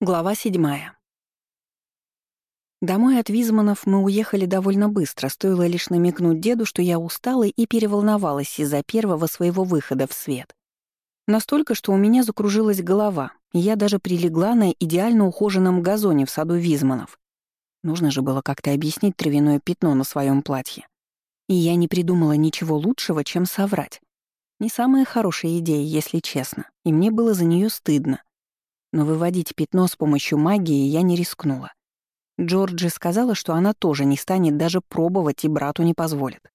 Глава седьмая. Домой от Визманов мы уехали довольно быстро, стоило лишь намекнуть деду, что я устала и переволновалась из-за первого своего выхода в свет. Настолько, что у меня закружилась голова, и я даже прилегла на идеально ухоженном газоне в саду Визманов. Нужно же было как-то объяснить травяное пятно на своем платье. И я не придумала ничего лучшего, чем соврать. Не самая хорошая идея, если честно, и мне было за нее стыдно — но выводить пятно с помощью магии я не рискнула. Джорджи сказала, что она тоже не станет даже пробовать и брату не позволит.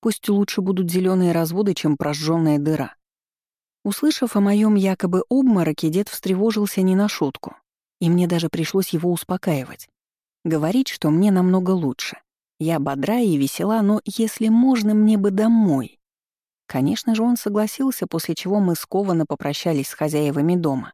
Пусть лучше будут зеленые разводы, чем прожженная дыра. Услышав о моем якобы обмороке, дед встревожился не на шутку, и мне даже пришлось его успокаивать. Говорить, что мне намного лучше. Я бодра и весела, но если можно, мне бы домой. Конечно же, он согласился, после чего мы скованно попрощались с хозяевами дома.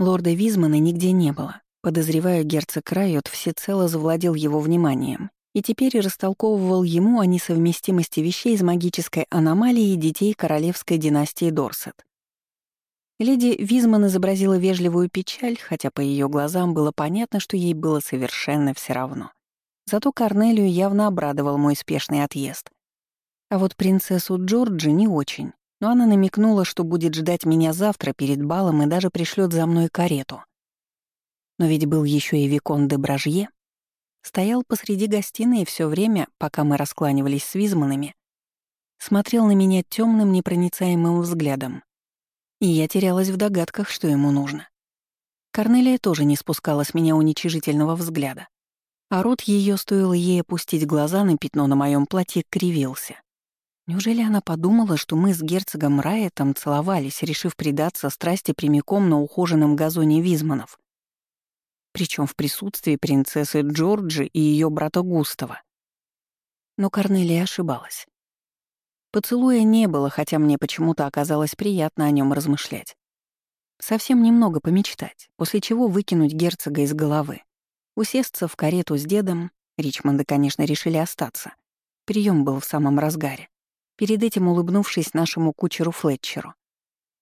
Лорда Визмана нигде не было. Подозреваю, герцог Райот всецело завладел его вниманием и теперь растолковывал ему о несовместимости вещей из магической аномалии детей королевской династии Дорсет. Леди Визман изобразила вежливую печаль, хотя по ее глазам было понятно, что ей было совершенно все равно. Зато Корнелию явно обрадовал мой спешный отъезд. А вот принцессу Джорджи не очень но она намекнула, что будет ждать меня завтра перед балом и даже пришлет за мной карету. Но ведь был еще и Викон де Бражье. Стоял посреди гостиной все время, пока мы раскланивались с Визманами, смотрел на меня темным непроницаемым взглядом. И я терялась в догадках, что ему нужно. Корнелия тоже не спускала с меня уничижительного взгляда. А рот ее стоило ей опустить глаза на пятно на моем платье, кривился. Неужели она подумала, что мы с герцогом Райетом целовались, решив предаться страсти прямиком на ухоженном газоне Визманов? Причем в присутствии принцессы Джорджи и ее брата Густава. Но Корнелия ошибалась. Поцелуя не было, хотя мне почему-то оказалось приятно о нем размышлять. Совсем немного помечтать, после чего выкинуть герцога из головы. Усесться в карету с дедом, Ричмонды, конечно, решили остаться. Прием был в самом разгаре перед этим улыбнувшись нашему кучеру Флетчеру.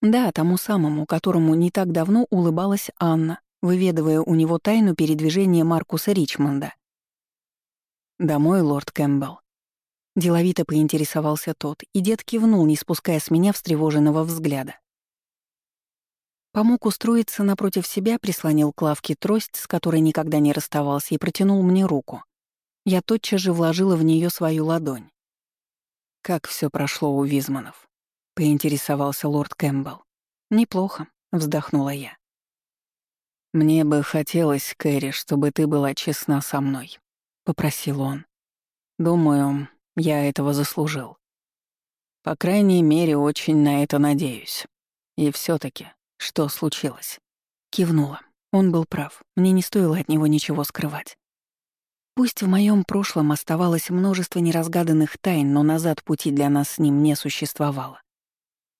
Да, тому самому, которому не так давно улыбалась Анна, выведывая у него тайну передвижения Маркуса Ричмонда. «Домой, лорд Кэмпбелл». Деловито поинтересовался тот, и дед кивнул, не спуская с меня встревоженного взгляда. Помог устроиться напротив себя, прислонил к лавке трость, с которой никогда не расставался, и протянул мне руку. Я тотчас же вложила в нее свою ладонь. «Как все прошло у Визманов?» — поинтересовался лорд Кэмпбелл. «Неплохо», — вздохнула я. «Мне бы хотелось, Кэрри, чтобы ты была честна со мной», — попросил он. «Думаю, я этого заслужил. По крайней мере, очень на это надеюсь. И все таки что случилось?» Кивнула. Он был прав. Мне не стоило от него ничего скрывать. Пусть в моем прошлом оставалось множество неразгаданных тайн, но назад пути для нас с ним не существовало.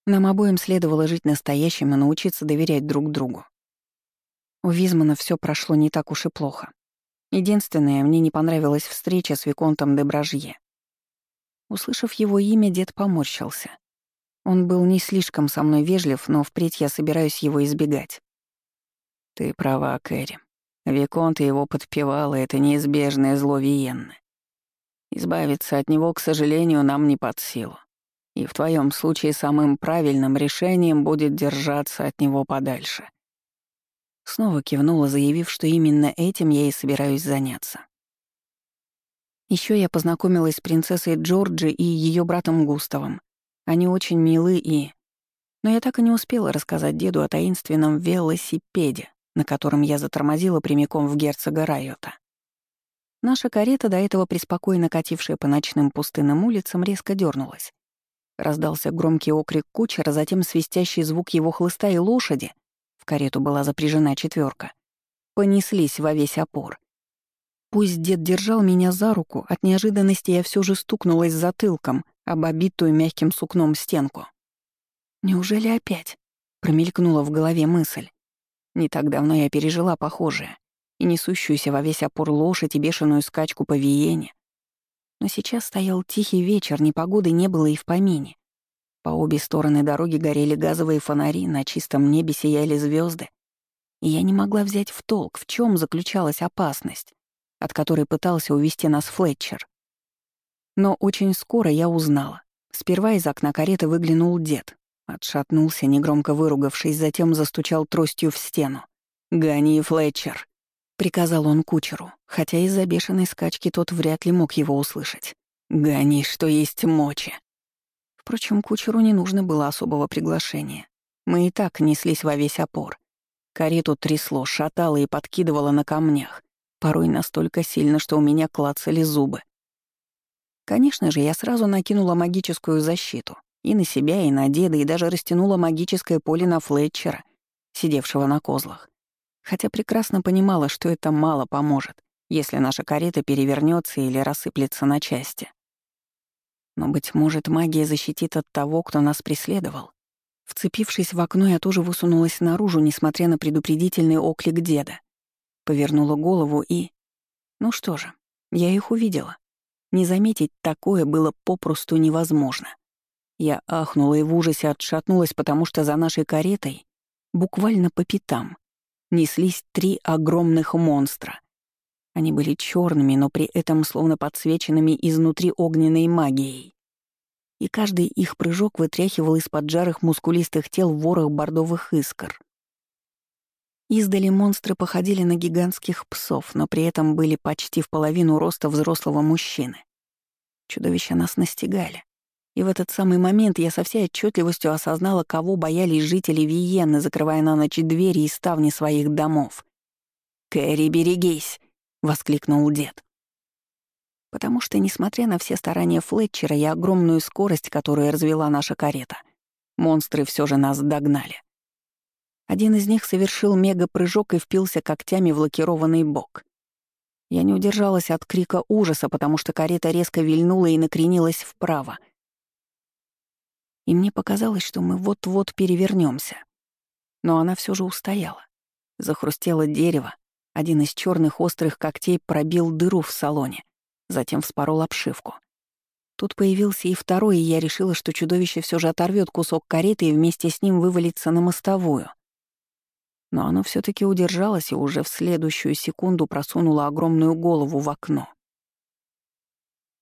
Нам обоим следовало жить настоящим и научиться доверять друг другу. У Визмана все прошло не так уж и плохо. Единственное, мне не понравилась встреча с Виконтом де Бражье. Услышав его имя, дед поморщился. Он был не слишком со мной вежлив, но впредь я собираюсь его избегать. «Ты права, Кэрри», Виконт его подпевал, и это неизбежное зло Виенны. Избавиться от него, к сожалению, нам не под силу. И в твоем случае самым правильным решением будет держаться от него подальше. Снова кивнула, заявив, что именно этим я и собираюсь заняться. Еще я познакомилась с принцессой Джорджи и ее братом Густавом. Они очень милы и... Но я так и не успела рассказать деду о таинственном велосипеде, на котором я затормозила прямиком в герцога Райота. Наша карета, до этого преспокойно катившая по ночным пустынным улицам, резко дернулась. Раздался громкий окрик кучера, затем свистящий звук его хлыста и лошади. В карету была запряжена четверка. Понеслись во весь опор. Пусть дед держал меня за руку, от неожиданности я все же стукнулась затылком об обитую мягким сукном стенку. «Неужели опять?» — промелькнула в голове мысль. Не так давно я пережила похожее, и несущуюся во весь опор лошадь и бешеную скачку по Виене. Но сейчас стоял тихий вечер, ни погоды не было и в помине. По обе стороны дороги горели газовые фонари, на чистом небе сияли звезды. и я не могла взять в толк, в чем заключалась опасность, от которой пытался увести нас Флетчер. Но очень скоро я узнала. Сперва из окна кареты выглянул дед. Отшатнулся, негромко выругавшись, затем застучал тростью в стену. «Гони, Флетчер!» — приказал он кучеру, хотя из-за бешеной скачки тот вряд ли мог его услышать. «Гони, что есть мочи!» Впрочем, кучеру не нужно было особого приглашения. Мы и так неслись во весь опор. Карету трясло, шатало и подкидывало на камнях, порой настолько сильно, что у меня клацали зубы. Конечно же, я сразу накинула магическую защиту. И на себя, и на деда, и даже растянула магическое поле на Флетчера, сидевшего на козлах. Хотя прекрасно понимала, что это мало поможет, если наша карета перевернется или рассыплется на части. Но, быть может, магия защитит от того, кто нас преследовал. Вцепившись в окно, я тоже высунулась наружу, несмотря на предупредительный оклик деда. Повернула голову и... Ну что же, я их увидела. Не заметить такое было попросту невозможно. Я ахнула и в ужасе отшатнулась, потому что за нашей каретой, буквально по пятам, неслись три огромных монстра. Они были черными, но при этом словно подсвеченными изнутри огненной магией и каждый их прыжок вытряхивал из-под жарых мускулистых тел ворох бордовых искр. Издали монстры походили на гигантских псов, но при этом были почти в половину роста взрослого мужчины. Чудовища нас настигали. И в этот самый момент я со всей отчетливостью осознала, кого боялись жители Виены, закрывая на ночь двери и ставни своих домов. «Кэрри, берегись!» — воскликнул дед. Потому что, несмотря на все старания Флетчера и огромную скорость, которую развела наша карета, монстры все же нас догнали. Один из них совершил мега-прыжок и впился когтями в лакированный бок. Я не удержалась от крика ужаса, потому что карета резко вильнула и накренилась вправо. И мне показалось, что мы вот-вот перевернемся. Но она все же устояла. Захрустело дерево, один из черных острых когтей пробил дыру в салоне затем вспорол обшивку. Тут появился и второй, и я решила, что чудовище все же оторвет кусок кареты и вместе с ним вывалится на мостовую. Но оно все таки удержалось и уже в следующую секунду просунуло огромную голову в окно.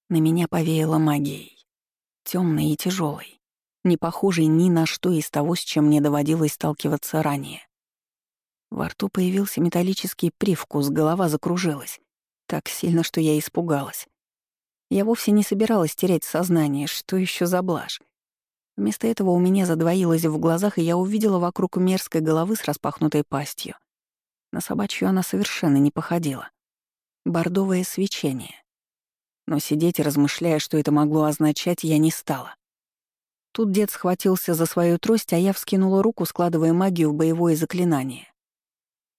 На меня повеяло магией. темной и тяжелой, не похожей ни на что из того, с чем мне доводилось сталкиваться ранее. Во рту появился металлический привкус, голова закружилась. Так сильно, что я испугалась. Я вовсе не собиралась терять сознание, что еще за блажь. Вместо этого у меня задвоилось в глазах, и я увидела вокруг мерзкой головы с распахнутой пастью. На собачью она совершенно не походила. Бордовое свечение. Но сидеть, размышляя, что это могло означать, я не стала. Тут дед схватился за свою трость, а я вскинула руку, складывая магию в боевое заклинание.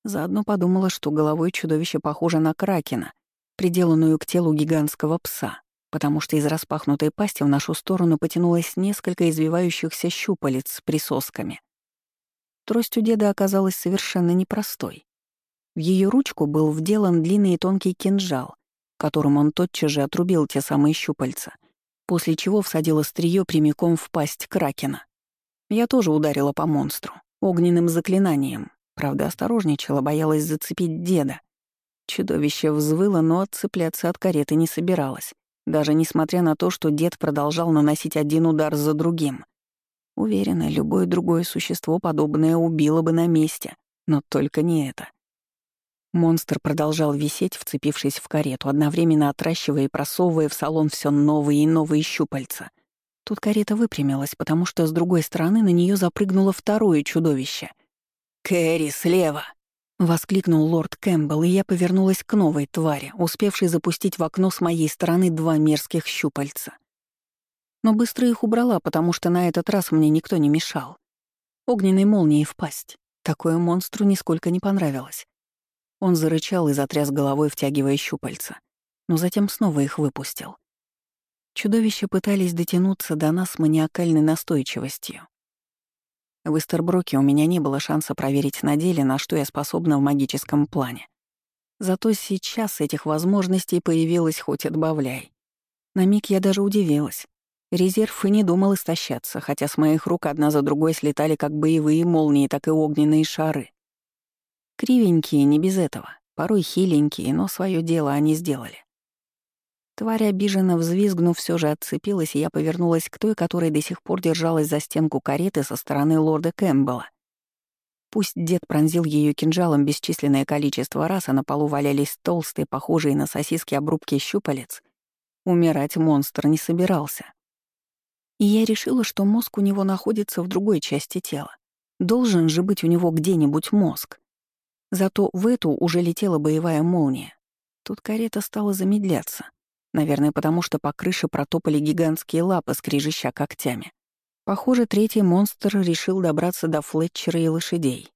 Заодно подумала, что головой чудовище похоже на кракена, приделанную к телу гигантского пса, потому что из распахнутой пасти в нашу сторону потянулось несколько извивающихся щупалец с присосками. Трость у деда оказалась совершенно непростой. В ее ручку был вделан длинный и тонкий кинжал, которым он тотчас же отрубил те самые щупальца, после чего всадил острие прямиком в пасть кракена. Я тоже ударила по монстру, огненным заклинанием, Правда, осторожничала, боялась зацепить деда. Чудовище взвыло, но отцепляться от кареты не собиралась, даже несмотря на то, что дед продолжал наносить один удар за другим. Уверена, любое другое существо подобное убило бы на месте, но только не это. Монстр продолжал висеть, вцепившись в карету, одновременно отращивая и просовывая в салон все новые и новые щупальца. Тут карета выпрямилась, потому что с другой стороны на нее запрыгнуло второе чудовище — «Кэрри, слева!» — воскликнул лорд Кэмпбелл, и я повернулась к новой твари, успевшей запустить в окно с моей стороны два мерзких щупальца. Но быстро их убрала, потому что на этот раз мне никто не мешал. Огненной молнией в пасть. Такое монстру нисколько не понравилось. Он зарычал и затряс головой, втягивая щупальца, но затем снова их выпустил. Чудовища пытались дотянуться до нас маниакальной настойчивостью. В Истерброке у меня не было шанса проверить на деле, на что я способна в магическом плане. Зато сейчас этих возможностей появилось хоть отбавляй. На миг я даже удивилась. Резерв и не думал истощаться, хотя с моих рук одна за другой слетали как боевые молнии, так и огненные шары. Кривенькие, не без этого, порой хиленькие, но свое дело они сделали. Тварь, обиженно взвизгнув, все же отцепилась, и я повернулась к той, которая до сих пор держалась за стенку кареты со стороны лорда Кэмпбелла. Пусть дед пронзил ее кинжалом бесчисленное количество раз, а на полу валялись толстые, похожие на сосиски обрубки щупалец, умирать монстр не собирался. И я решила, что мозг у него находится в другой части тела. Должен же быть у него где-нибудь мозг. Зато в эту уже летела боевая молния. Тут карета стала замедляться. Наверное, потому что по крыше протопали гигантские лапы, скрежеща когтями. Похоже, третий монстр решил добраться до Флетчера и лошадей.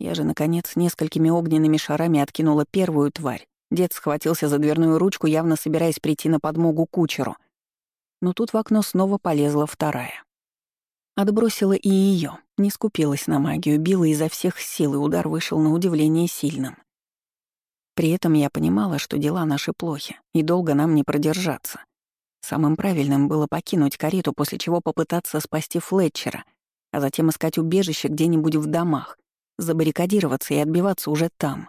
Я же, наконец, несколькими огненными шарами откинула первую тварь. Дед схватился за дверную ручку, явно собираясь прийти на подмогу кучеру. Но тут в окно снова полезла вторая. Отбросила и ее, не скупилась на магию, била изо всех сил, и удар вышел на удивление сильным. При этом я понимала, что дела наши плохи, и долго нам не продержаться. Самым правильным было покинуть карету, после чего попытаться спасти Флетчера, а затем искать убежище где-нибудь в домах, забаррикадироваться и отбиваться уже там.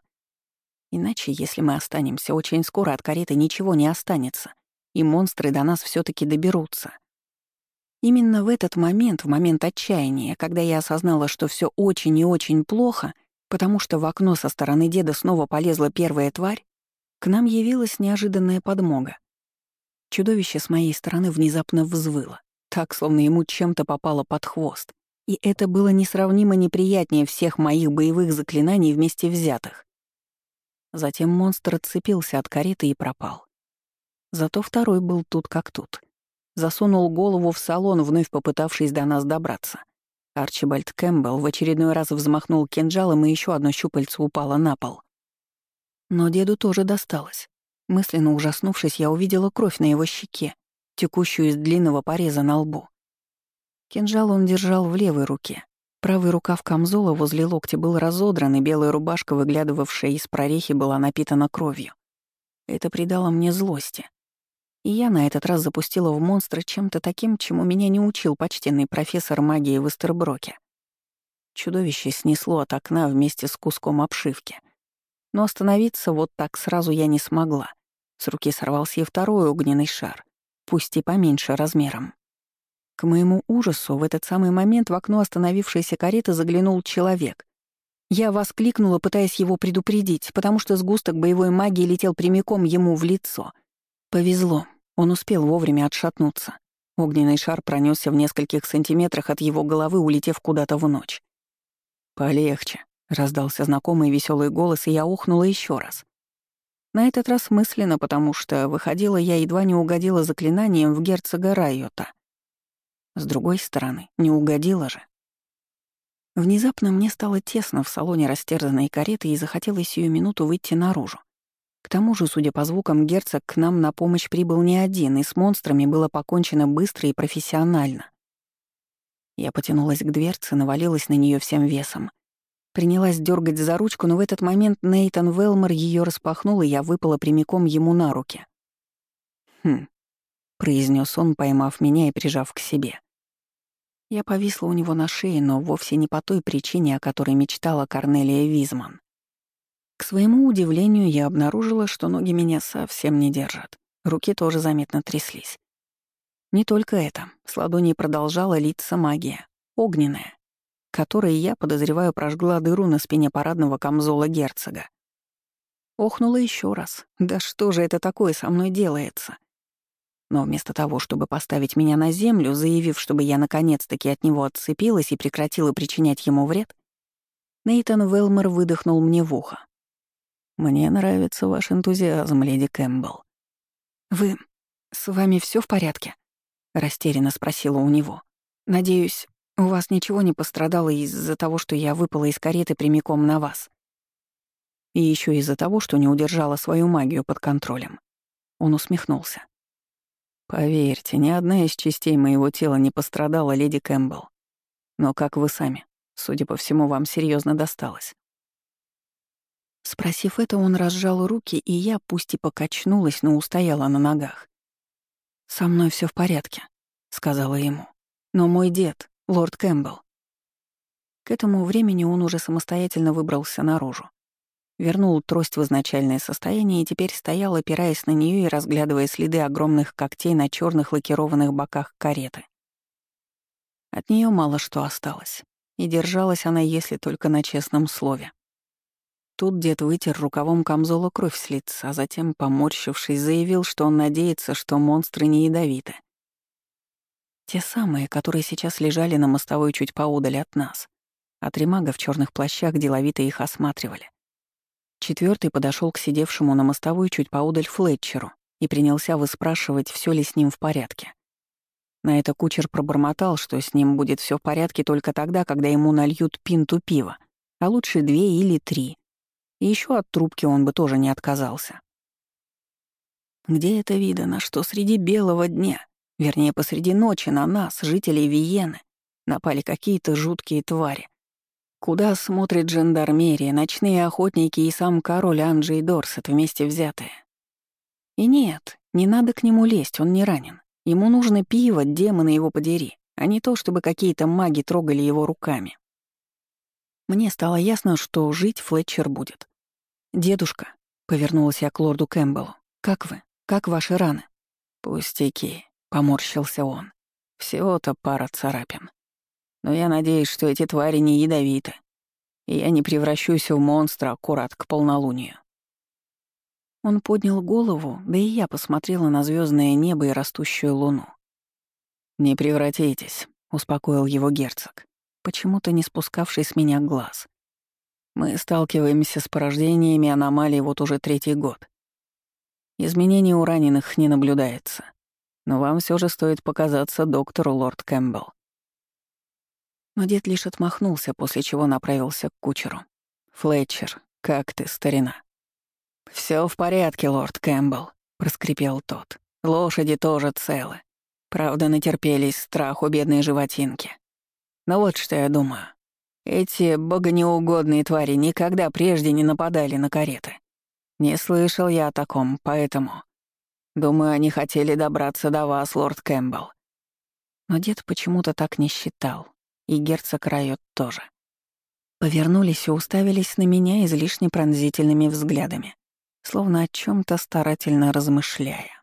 Иначе, если мы останемся, очень скоро от кареты ничего не останется, и монстры до нас все таки доберутся. Именно в этот момент, в момент отчаяния, когда я осознала, что все очень и очень плохо, потому что в окно со стороны деда снова полезла первая тварь, к нам явилась неожиданная подмога. Чудовище с моей стороны внезапно взвыло, так, словно ему чем-то попало под хвост. И это было несравнимо неприятнее всех моих боевых заклинаний вместе взятых. Затем монстр отцепился от кареты и пропал. Зато второй был тут как тут. Засунул голову в салон, вновь попытавшись до нас добраться. Арчибальд Кэмпбелл в очередной раз взмахнул кинжалом, и еще одно щупальце упало на пол. Но деду тоже досталось. Мысленно ужаснувшись, я увидела кровь на его щеке, текущую из длинного пореза на лбу. Кинжал он держал в левой руке. Правый рукав камзола возле локтя был разодран, и белая рубашка, выглядывавшая из прорехи, была напитана кровью. Это придало мне злости. И я на этот раз запустила в монстра чем-то таким, чему меня не учил почтенный профессор магии в Эстерброке. Чудовище снесло от окна вместе с куском обшивки. Но остановиться вот так сразу я не смогла. С руки сорвался и второй огненный шар, пусть и поменьше размером. К моему ужасу в этот самый момент в окно остановившейся кареты заглянул человек. Я воскликнула, пытаясь его предупредить, потому что сгусток боевой магии летел прямиком ему в лицо. Повезло, он успел вовремя отшатнуться. Огненный шар пронесся в нескольких сантиметрах от его головы, улетев куда-то в ночь. «Полегче», — раздался знакомый веселый голос, и я ухнула еще раз. На этот раз мысленно, потому что, выходила, я едва не угодила заклинанием в герцога Райота. С другой стороны, не угодила же. Внезапно мне стало тесно в салоне растерзанной кареты и захотелось сию минуту выйти наружу. К тому же, судя по звукам, герцог к нам на помощь прибыл не один, и с монстрами было покончено быстро и профессионально. Я потянулась к дверце, навалилась на нее всем весом. Принялась дергать за ручку, но в этот момент Нейтан Велмор ее распахнул, и я выпала прямиком ему на руки. «Хм», — произнес он, поймав меня и прижав к себе. Я повисла у него на шее, но вовсе не по той причине, о которой мечтала Корнелия Визман. Своему удивлению, я обнаружила, что ноги меня совсем не держат. Руки тоже заметно тряслись. Не только это. С ладоней продолжала литься магия. Огненная которой я, подозреваю, прожгла дыру на спине парадного камзола герцога. Охнула еще раз. Да что же это такое со мной делается? Но вместо того, чтобы поставить меня на землю, заявив, чтобы я наконец-таки от него отцепилась и прекратила причинять ему вред, Нейтан Велмер выдохнул мне в ухо. «Мне нравится ваш энтузиазм, леди Кэмпбелл». «Вы... с вами все в порядке?» — растерянно спросила у него. «Надеюсь, у вас ничего не пострадало из-за того, что я выпала из кареты прямиком на вас. И еще из-за того, что не удержала свою магию под контролем. Он усмехнулся. Поверьте, ни одна из частей моего тела не пострадала, леди Кэмпбелл. Но как вы сами, судя по всему, вам серьезно досталось. Спросив это, он разжал руки, и я, пусть и покачнулась, но устояла на ногах. «Со мной все в порядке», — сказала ему. «Но мой дед, лорд Кэмпбелл. К этому времени он уже самостоятельно выбрался наружу. вернул трость в изначальное состояние и теперь стоял, опираясь на нее и разглядывая следы огромных когтей на черных лакированных боках кареты. От нее мало что осталось, и держалась она, если только на честном слове. Тут дед вытер рукавом камзола кровь с лица, а затем, поморщившись, заявил, что он надеется, что монстры не ядовиты. Те самые, которые сейчас лежали на мостовой чуть поодаль от нас. А три мага в черных плащах деловито их осматривали. Четвертый подошел к сидевшему на мостовой чуть поодаль Флетчеру и принялся выспрашивать, все ли с ним в порядке. На это кучер пробормотал, что с ним будет все в порядке только тогда, когда ему нальют пинту пива, а лучше две или три. И еще от трубки он бы тоже не отказался. Где это видано, что среди белого дня, вернее, посреди ночи на нас, жителей Виены, напали какие-то жуткие твари, Куда смотрит жандармерия, ночные охотники и сам король Анджей Дорсет вместе взятые? И нет, не надо к нему лезть, он не ранен. Ему нужно пиво, демоны его подери, а не то, чтобы какие-то маги трогали его руками. Мне стало ясно, что жить Флетчер будет. «Дедушка», — повернулась я к лорду Кэмпбеллу, — «как вы? Как ваши раны?» «Пустяки», — поморщился он. «Всего-то пара царапин. Но я надеюсь, что эти твари не ядовиты, и я не превращусь в монстра аккурат к полнолунию. Он поднял голову, да и я посмотрела на звездное небо и растущую луну. «Не превратитесь», — успокоил его герцог, почему-то не спускавший с меня глаз. «Мы сталкиваемся с порождениями аномалий вот уже третий год. Изменений у раненых не наблюдается. Но вам все же стоит показаться доктору, лорд Кэмпбелл. Но дед лишь отмахнулся, после чего направился к кучеру. «Флетчер, как ты, старина?» Все в порядке, лорд Кэмпбелл», — проскрипел тот. «Лошади тоже целы. Правда, натерпелись страху бедной животинки. Но вот что я думаю. Эти богонеугодные твари никогда прежде не нападали на кареты. Не слышал я о таком, поэтому... Думаю, они хотели добраться до вас, лорд Кэмпбелл. Но дед почему-то так не считал и герцог Райот тоже. Повернулись и уставились на меня излишне пронзительными взглядами, словно о чем то старательно размышляя.